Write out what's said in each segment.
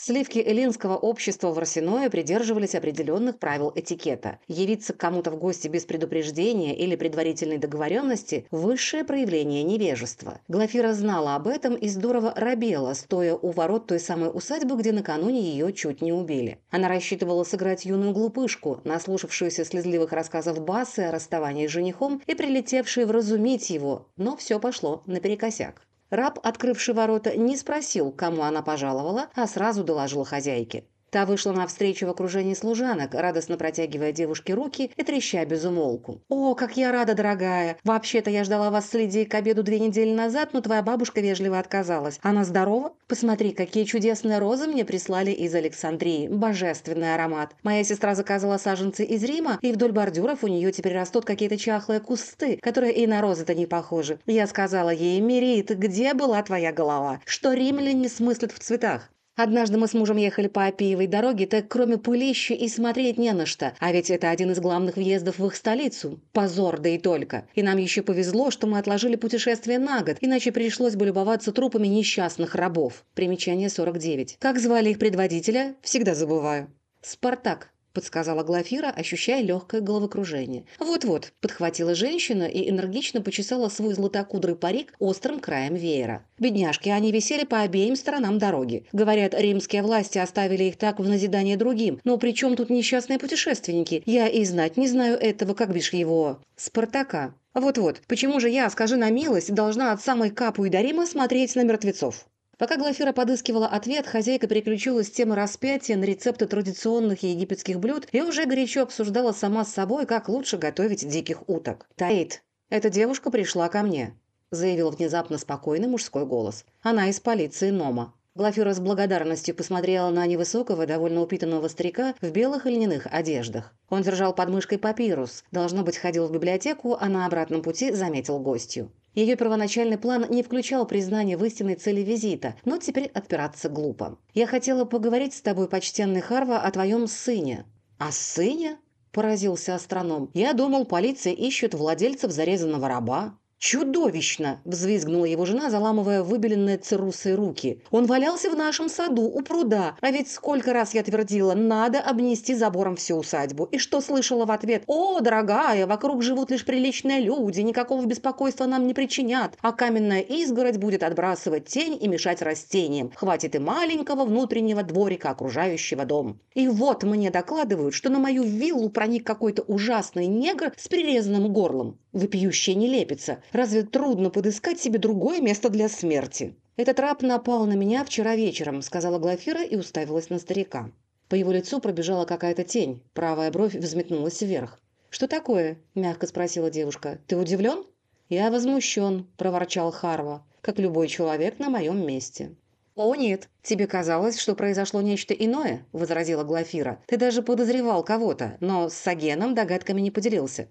Сливки эллинского общества в Арсеное придерживались определенных правил этикета. Явиться к кому-то в гости без предупреждения или предварительной договоренности – высшее проявление невежества. Глафира знала об этом и здорово робела, стоя у ворот той самой усадьбы, где накануне ее чуть не убили. Она рассчитывала сыграть юную глупышку, наслушавшуюся слезливых рассказов Басы о расставании с женихом и прилетевшей вразумить его, но все пошло наперекосяк. Раб, открывший ворота, не спросил, кому она пожаловала, а сразу доложил хозяйке. Та вышла навстречу в окружении служанок, радостно протягивая девушке руки и треща без умолку. «О, как я рада, дорогая! Вообще-то я ждала вас с Лидией к обеду две недели назад, но твоя бабушка вежливо отказалась. Она здорова? Посмотри, какие чудесные розы мне прислали из Александрии. Божественный аромат. Моя сестра заказала саженцы из Рима, и вдоль бордюров у нее теперь растут какие-то чахлые кусты, которые и на розы-то не похожи. Я сказала ей, Мирит, где была твоя голова? Что римляне смыслят в цветах? Однажды мы с мужем ехали по Апиевой дороге, так кроме пылища и смотреть не на что. А ведь это один из главных въездов в их столицу. Позор, да и только. И нам еще повезло, что мы отложили путешествие на год, иначе пришлось бы любоваться трупами несчастных рабов. Примечание 49. Как звали их предводителя? Всегда забываю. Спартак подсказала Глафира, ощущая легкое головокружение. «Вот-вот», – подхватила женщина и энергично почесала свой златокудрый парик острым краем веера. «Бедняжки, они висели по обеим сторонам дороги. Говорят, римские власти оставили их так в назидание другим. Но при чем тут несчастные путешественники? Я и знать не знаю этого, как бишь его... Спартака. Вот-вот, почему же я, скажи на милость, должна от самой Капу и Дарима смотреть на мертвецов?» Пока Глафира подыскивала ответ, хозяйка переключилась с темы распятия на рецепты традиционных египетских блюд и уже горячо обсуждала сама с собой, как лучше готовить диких уток. «Таит, эта девушка пришла ко мне», – заявил внезапно спокойный мужской голос. «Она из полиции Нома». Глафира с благодарностью посмотрела на невысокого, довольно упитанного старика в белых и льняных одеждах. Он держал под мышкой папирус, должно быть, ходил в библиотеку, а на обратном пути заметил гостью. Ее первоначальный план не включал признание в истинной цели визита, но теперь отпираться глупо. «Я хотела поговорить с тобой, почтенный Харва, о твоем сыне». «О сыне?» – поразился астроном. «Я думал, полиция ищет владельцев зарезанного раба». «Чудовищно!» – взвизгнула его жена, заламывая выбеленные цирусой руки. «Он валялся в нашем саду, у пруда. А ведь сколько раз я твердила, надо обнести забором всю усадьбу. И что слышала в ответ? О, дорогая, вокруг живут лишь приличные люди, никакого беспокойства нам не причинят. А каменная изгородь будет отбрасывать тень и мешать растениям. Хватит и маленького внутреннего дворика, окружающего дом. И вот мне докладывают, что на мою виллу проник какой-то ужасный негр с прирезанным горлом. Вопиющая нелепица. Разве трудно подыскать себе другое место для смерти? Этот раб напал на меня вчера вечером, сказала Глафира и уставилась на старика. По его лицу пробежала какая-то тень. Правая бровь взметнулась вверх. «Что такое?» – мягко спросила девушка. «Ты удивлен?» «Я возмущен», – проворчал Харва, как любой человек на моем месте. «О, нет, тебе казалось, что произошло нечто иное», – возразила Глафира. «Ты даже подозревал кого-то, но с Сагеном догадками не поделился».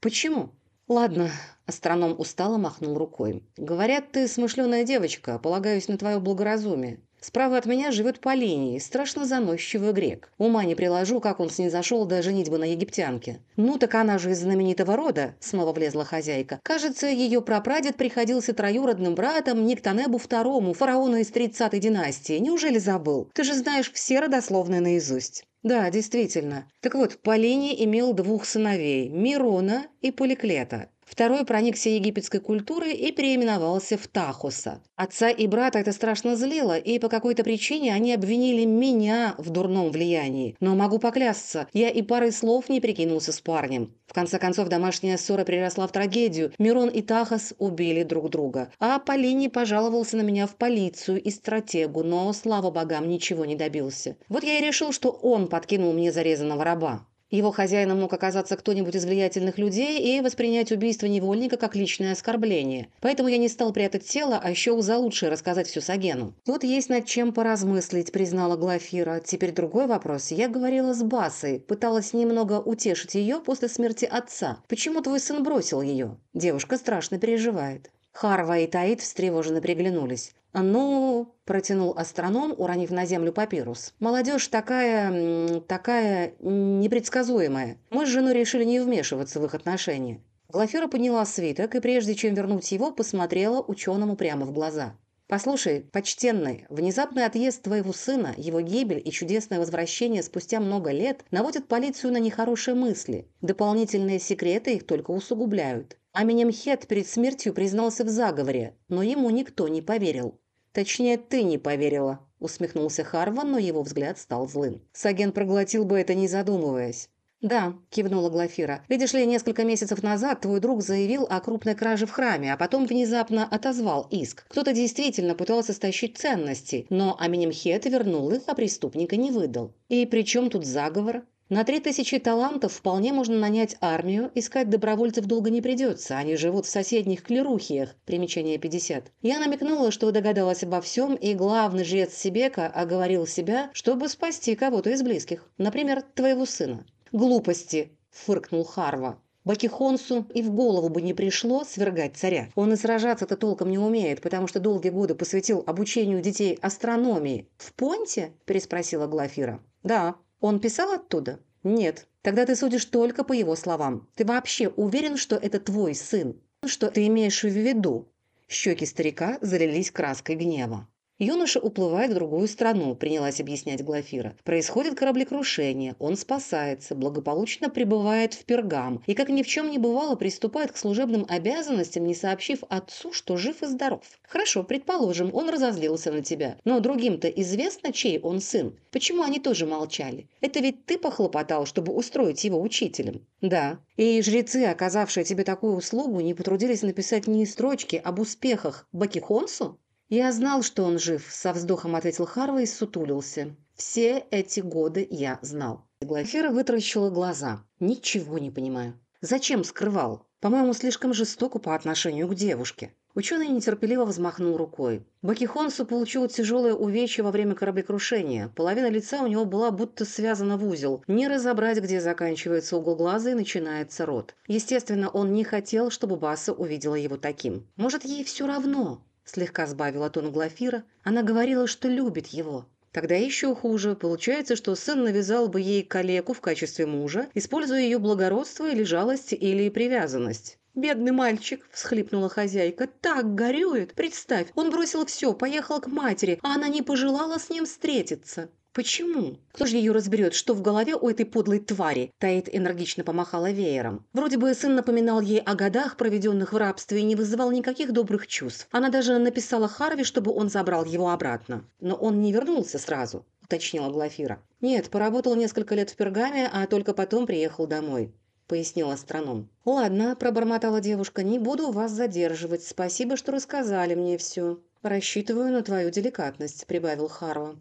«Почему?» «Ладно», – астроном устало махнул рукой. «Говорят, ты смышленая девочка, полагаюсь на твое благоразумие. Справа от меня живет Полиний, страшно заносчивый грек. Ума не приложу, как он снизошел до женитьбы на египтянке. Ну так она же из знаменитого рода, снова влезла хозяйка. Кажется, ее прапрадед приходился троюродным братом Никтанебу II, фараону из 30-й династии. Неужели забыл? Ты же знаешь все родословные наизусть. Да, действительно. Так вот, Полиний имел двух сыновей – Мирона и Поликлета. Второй проникся египетской культурой и переименовался в Тахуса. Отца и брата это страшно злило, и по какой-то причине они обвинили меня в дурном влиянии. Но могу поклясться, я и парой слов не прикинулся с парнем. В конце концов, домашняя ссора переросла в трагедию. Мирон и Тахас убили друг друга. А Полини пожаловался на меня в полицию и стратегу, но, слава богам, ничего не добился. Вот я и решил, что он подкинул мне зарезанного раба. Его хозяином мог оказаться кто-нибудь из влиятельных людей и воспринять убийство невольника как личное оскорбление. Поэтому я не стал прятать тело, а счел за лучшее рассказать всю Сагену. «Тут есть над чем поразмыслить», – признала Глафира. «Теперь другой вопрос. Я говорила с Басой, пыталась немного утешить ее после смерти отца. Почему твой сын бросил ее?» Девушка страшно переживает. Харва и Таит встревоженно приглянулись. «Ну...» – протянул астроном, уронив на землю папирус. «Молодежь такая... такая... непредсказуемая. Мы с женой решили не вмешиваться в их отношения». Глафира подняла свиток и, прежде чем вернуть его, посмотрела ученому прямо в глаза. «Послушай, почтенный, внезапный отъезд твоего сына, его гибель и чудесное возвращение спустя много лет наводят полицию на нехорошие мысли. Дополнительные секреты их только усугубляют. Аменемхет перед смертью признался в заговоре, но ему никто не поверил. «Точнее, ты не поверила», – усмехнулся Харван, но его взгляд стал злым. Саген проглотил бы это, не задумываясь. «Да», – кивнула Глафира. «Видишь ли, несколько месяцев назад твой друг заявил о крупной краже в храме, а потом внезапно отозвал иск. Кто-то действительно пытался стащить ценности, но Аминемхет вернул их, а преступника не выдал. И при чем тут заговор? На три тысячи талантов вполне можно нанять армию, искать добровольцев долго не придется, они живут в соседних клерухиях, примечание 50. Я намекнула, что догадалась обо всем, и главный жрец Сибека оговорил себя, чтобы спасти кого-то из близких, например, твоего сына. «Глупости!» – фыркнул Харва. Бакихонсу и в голову бы не пришло свергать царя. Он и сражаться-то толком не умеет, потому что долгие годы посвятил обучению детей астрономии. «В Понте?» – переспросила Глафира. «Да». «Он писал оттуда?» «Нет». «Тогда ты судишь только по его словам. Ты вообще уверен, что это твой сын? Что ты имеешь в виду?» Щеки старика залились краской гнева. Юноша уплывает в другую страну, принялась объяснять Глафира. Происходит кораблекрушение, он спасается, благополучно прибывает в Пергам и, как ни в чем не бывало, приступает к служебным обязанностям, не сообщив отцу, что жив и здоров. Хорошо, предположим, он разозлился на тебя, но другим-то известно, чей он сын. Почему они тоже молчали? Это ведь ты похлопотал, чтобы устроить его учителем. Да, и жрецы, оказавшие тебе такую услугу, не потрудились написать ни строчки об успехах Бакихонсу? «Я знал, что он жив», – со вздохом ответил Харва и сутулился. «Все эти годы я знал». Глафира вытаращила глаза. «Ничего не понимаю. Зачем скрывал? По-моему, слишком жестоко по отношению к девушке». Ученый нетерпеливо взмахнул рукой. Бакихонсу получил тяжелое увечье во время кораблекрушения. Половина лица у него была будто связана в узел. Не разобрать, где заканчивается угол глаза и начинается рот. Естественно, он не хотел, чтобы Баса увидела его таким. Может, ей все равно? Слегка сбавила тон Глафира. Она говорила, что любит его. Тогда еще хуже. Получается, что сын навязал бы ей калеку в качестве мужа, используя ее благородство или жалость, или привязанность. «Бедный мальчик!» – всхлипнула хозяйка. «Так горюет! Представь, он бросил все, поехал к матери, а она не пожелала с ним встретиться!» «Почему? Кто же ее разберет, что в голове у этой подлой твари?» Таит энергично помахала веером. Вроде бы сын напоминал ей о годах, проведенных в рабстве, и не вызывал никаких добрых чувств. Она даже написала Харви, чтобы он забрал его обратно. Но он не вернулся сразу, уточнила Глафира. «Нет, поработал несколько лет в Пергаме, а только потом приехал домой» пояснил астроном. «Ладно», – пробормотала девушка, – «не буду вас задерживать. Спасибо, что рассказали мне все». «Рассчитываю на твою деликатность», – прибавил Харва.